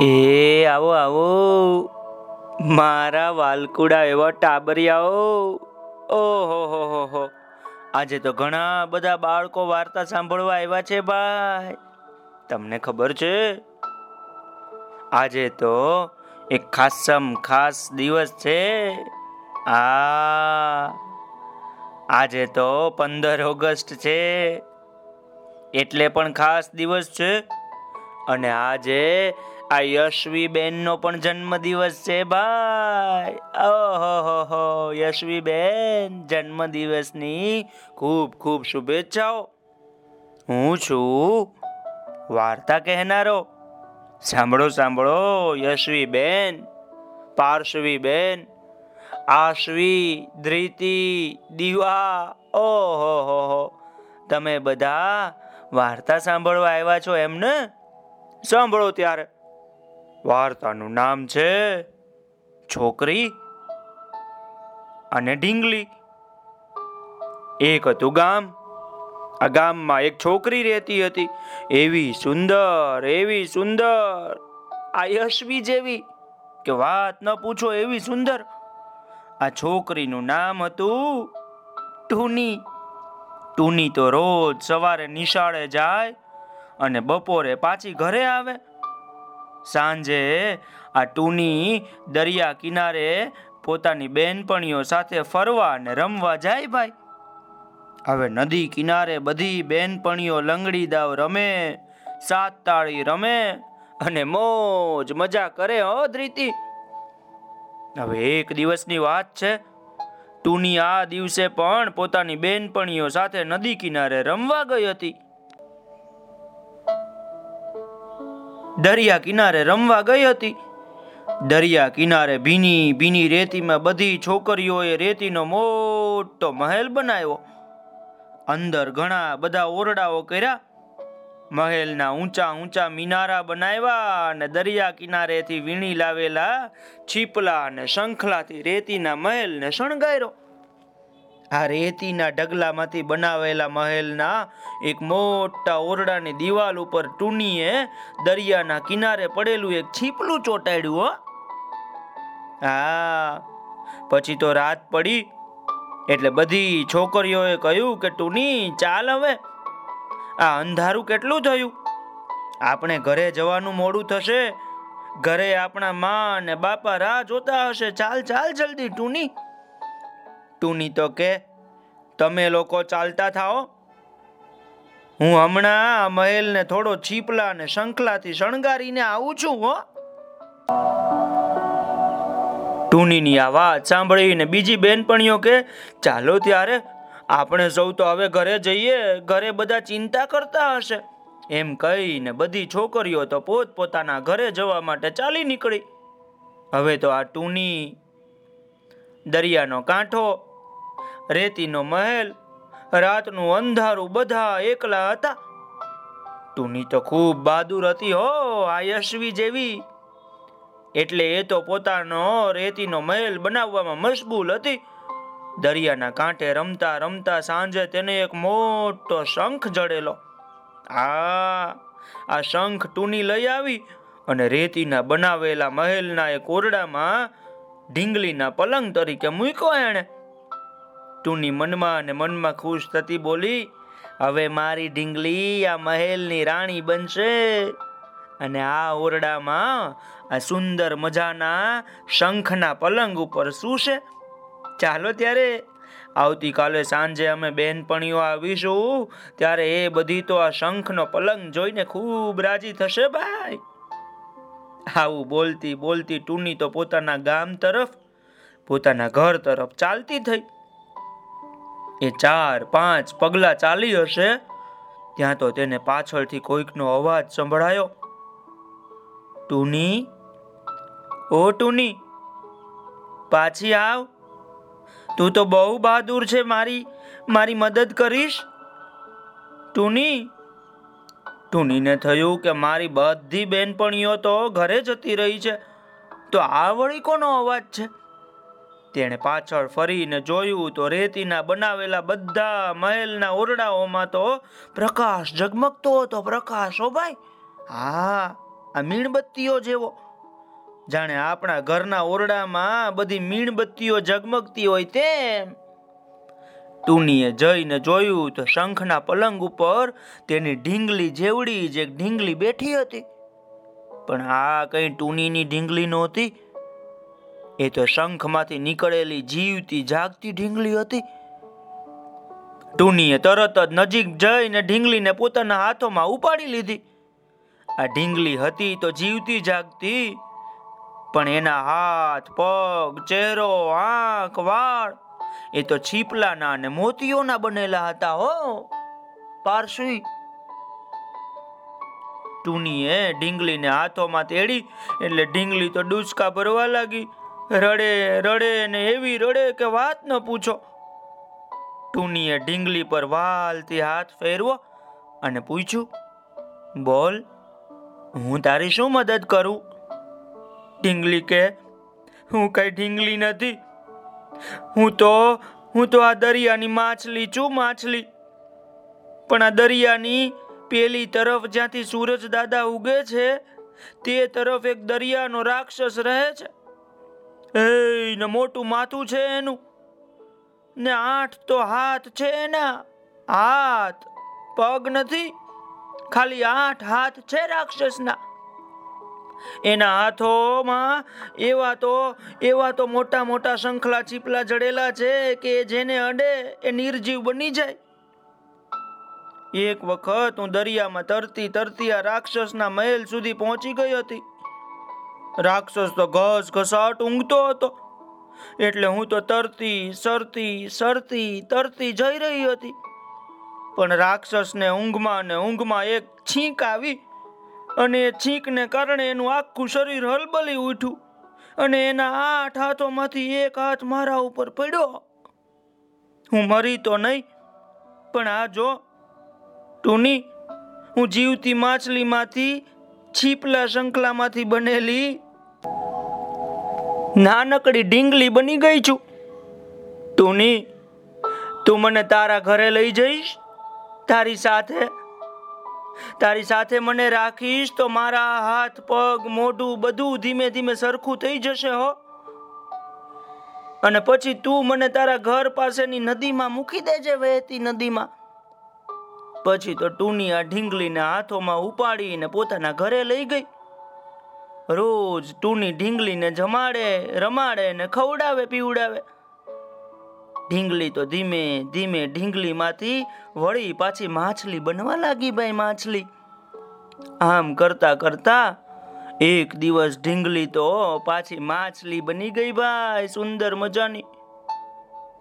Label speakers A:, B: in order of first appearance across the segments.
A: એ, આવો આવો. મારા વાલકુડા એવા ટાબરિયાઓ. ઓહો, હો હો હો. આજે તો ઘણા બધા બાળકો વાર્તા સાંભળવા આવ્યા છે, ભાઈ. તમને ખબર છે? આજે તો એક ખાસમ ખાસ દિવસ છે. આ, આજે તો પંદર ઓગસ્ટ છે. એટલે પણ ખાસ દિવસ છે. અને આજે આ યશવી બેનનો પણ જન્મદિવસ છે ભાઈ. ઓહો યશવી બેન જન્મદિવસની ખૂબ ખૂબ શુભેચ્છાઓ. હું છું વાર્તા કહેનારો. સાંભળો સાંભળો યશવી બેન આશ્વી, ધ્રીતિ, દીવા. ઓહો હો, તમે બધા વાર્તા સાંભળવા આવ્યા છો એમને? સાંભળો ત્યારે. વાર્તાનું નામ છે છોકરી અને ઢીંગલી. એક હતું ગામ. આ ગામમાં એક છોકરી રહેતી હતી. એવી સુંદર એવી સુંદર, આ યશવી જેવી, કે વાત ન પૂછો એવી સુંદર. આ છોકરીનું નામ હતું ટુની. ટુની તો રોજ સવારે નિશાળે જાય અને બપોરે પાછી ઘરે આવે. સાંજે આ ટુની દરિયા કિનારે પોતાની બેનપણીઓ સાથે ફરવા અને રમવા જાય ભાઈ. હવે નદી કિનારે બધી બેનપણીઓ લંગડી દાવ રમે, સાત તાળી રમે અને મોજ મજા કરે હો ધ્રીતિ. હવે એક દિવસની વાત છે. ટુની આ દિવસે પણ પોતાની બેનપણીઓ સાથે નદી કિનારે રમવા ગઈ હતી. દરિયા કિનારે રમવા ગઈ હતી. દરિયા કિનારે ભીની ભીની રેતીમાં બધી છોકરીઓએ રેતીનો મોટો મહેલ બનાવ્યો. અંદર ઘણા બધા ઓરડાઓ કર્યા. મહેલના ઊંચા ઊંચા મિનારા બનાવ્યા અને દરિયા કિનારેથી વીણી લાવેલા છીપલા અને શંખલાથી રેતીના મહેલને શણગાર્યો. આ રેતીના ઢગલામાંથી બનાવેલા મહેલના એક મોટા ઓરડાની દિવાલ ઉપર ટુનીએ દરિયાના કિનારે પડેલું એક છીપલું ચોટાડ્યું, હો. પછી તો રાત પડી. એટલે બધી છોકરીઓએ કહ્યું કે, ટુની, ચાલ હવે. આ અંધારું કેટલું થયું? આપણે ઘરે જવાનું મોડું થશે. ઘરે આપણા માં અને બાપા રાહ જોતા હશે. ચાલ ચાલ જલ્દી, ટુની. ટુની તો કે, તમે લોકો ચાલતા થાઓ? હું હમણાં આ મહેલને થોડો છીપલા અને શંખલાથી શણગારીને આવું છું, હો. ટુનીની આ વાત સાંભળીને બીજી બેનપણીઓ કે, ચાલો ત્યારે, આપણે સૌ તો હવે ઘરે જઈએ, ઘરે બધા ચિંતા કરતા હશે. એમ કહીને બધી છોકરીઓ તો પોત પોતાના ઘરે જવા માટે ચાલી નીકળી. હવે તો આ ટુની દરિયાનો કાંઠો રેતીનો મહેલ, રાતનું અંધારું બધા એકલા હતા. ટુની તો ખૂબ બહાદુર હતી હો, આ યશવી જેવી. એટલે એ તો પોતાનો રેતીનો મહેલ બનાવવામાં મશગુલ હતી. દરિયાના કાંઠે રમતા રમતા સાંજે તેને એક મોટો શંખ જડેલો. આ આ શંખ ટુની લઈ આવી અને રેતીના બનાવેલા મહેલના એક ઓરડામાં ઢીંગલીના પલંગ તરીકે મૂક્યો એણે. ટુની મનમાં અને મનમાં ખુશ થતી બોલી, હવે મારી ઢીંગલી આ મહેલની રાણી બનશે. અને આ ઓરડામાં આ સુંદર મજાના શંખના પલંગ ઉપર શું છે ચાલો ત્યારે, આવતીકાલે સાંજે અમે બહેનપણીઓ આવીશું, ત્યારે એ બધી તો આ શંખનો પલંગ જોઈને ખૂબ રાજી થશે ભાઈ. આવું બોલતી બોલતી ટુની તો પોતાના ગામ તરફ, પોતાના ઘર તરફ ચાલતી થઈ. એ ચાર, પાંચ પગલા ચાલી હશે, ત્યાં તો તેને પાછળથી કોઈકનો અવાજ સંભળાયો. ટુની, ઓ ટુની, પાછી આવ. તું તો બહુ બહાદુર છે મારી મારી મદદ કરીશ. ટુની, ટુનીને થયું કે મારી બધી બેનપણીઓ તો ઘરે જતી રહી છે, તો આ વળી કોનો અવાજ છે? તેણે પાછળ ફરીને જોયું તો રેતીના બનાવેલા બધા મહેલના ઓરડાઓમાં તો પ્રકાશ ઝગમગતો હતો. પ્રકાશ, ઓ ભાઈ! હા, આ મીણબત્તીઓ જેવો. જાણે આપણા ઘરના ઓરડામાં બધી મીણબત્તીઓ ઝગમગતી હોય તેમ. ટુનીએ જઈને જોયું તો શંખના પલંગ ઉપર તેની ઢીંગલી જેવડી જ એક ઢીંગલી બેઠી હતી. પણ આ કઈ ટુનીની ઢીંગલી નહોતી. એ તો શંખમાંથી નીકળેલી જીવતી જાગતી ઢીંગલી હતી. ટુનીએ તરત જ નજીક જઈને ઢીંગલીને પોતાના હાથોમાં ઉપાડી લીધી. આ ઢીંગલી હતી તો જીવતી જાગતી, પણ એના હાથ, પગ, ચહેરો, આંખ, વાળ, એ તો છીપલાના અને મોતીઓના બનેલા હતા હો, પારસી. ટુનીએ ઢીંગલીને હાથોમાં તેડી, એટલે ઢીંગલી તો ડૂચકા ભરવા લાગી. રડે રડે ને એવી રડે કે વાત ન પૂછો. ટુનીએ ઢીંગલી પર વાલથી હાથ ફેરવો અને પૂછ્યું, બોલ, હું તારી શું મદદ કરું? ઢીંગલી કે, હું કઈ ઢીંગલી નથી. હું તો હું તો આ દરિયાની માછલી છું, માછલી. પણ આ દરિયાની પેલી તરફ જ્યાંથી સૂરજ દાદા ઉગે છે, તે તરફ એક દરિયાનો રાક્ષસ રહે છે. એ ને મોટું માથું છે એનું. ને આઠ તો હાથ છે એના. હાથ, પગ નથી. ખાલી આઠ હાથ છે રાક્ષસના. એના હાથોમાં એવા તો એવા તો મોટા મોટા શંખલા ચીપલા જડેલા છે કે જેને અડે એ નિર્જીવ બની જાય. એક વખત હું દરિયામાં તરતી તરતી આ રાક્ષસના મહેલ સુધી પહોંચી ગઈ હતી. રાક્ષસ તો ઘસ ઘસાટ ઊંઘતો હતો. એટલે હું તો તરતી, સરતી સરતી, તરતી જઈ રહી હતી. પણ રાક્ષસને ઊંઘમાં ને ઊંઘમાં એક છીંક આવી અને એ છીંકને કારણે એનું આખું શરીર હલબલી ઉઠ્યું અને એના આઠ હાથોમાંથી એક હાથ મારા ઉપર પડ્યો. હું મરી તો નહીં, પણ આ જો, ટુની, હું જીવતી માછલીમાંથી છીપલા શંખલામાંથી બનેલી નાનકડી ઢીંગલી બની ગઈ છું. ટુની તું મને તારા ઘરે લઈ જઈશ? તારી સાથે તારી સાથે મને રાખીશ તો મારા હાથ, પગ, મોઢું બધું ધીમે ધીમે સરખું થઈ જશે હો. અને પછી તું મને તારા ઘર પાસેની નદીમાં મૂકી દેજે, વહેતી નદીમાં. પછી તો ટુની આ ઢીંગલીને હાથોમાં ઉપાડીને પોતાના ઘરે લઈ ગઈ. રોજ ટૂની ઢીંગલીને જમાડે, રમાડે ને ખવડાવે, પીવડાવે. ઢીંગલી તો ધીમે ધીમે ઢીંગલીમાંથી વળી પાછી માછલી બનવા લાગી ભાઈ માછલી. આમ કરતા કરતા એક દિવસ ઢીંગલી તો પાછી માછલી બની ગઈ ભાઈ સુંદર મજાની.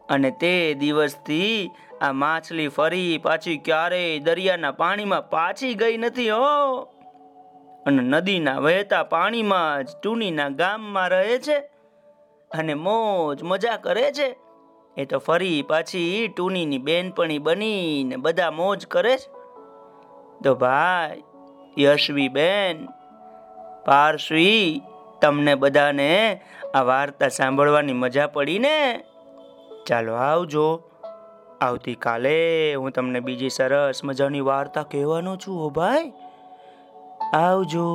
A: અને તે દિવસથી આ માછલી ફરી પાછી ક્યારેય દરિયાના પાણીમાં પાછી ગઈ નથી હો. અને નદીના વહેતા પાણીમાં જ ટુનીના ગામમાં રહે છે અને મોજ મજા કરે છે. એ તો ફરી પાછી ટુનીની બેનપણી બનીને બધા મોજ કરે છે. તો ભાઈ યશવી બેન પારસી તમને બધાને આ વાર્તા સાંભળવાની મજા પડી ને ચાલો આવજો. આવતીકાલે હું તમને બીજી સરસ મજાની વાર્તા કહેવાનો છું, હો ભાઈ. આવજો.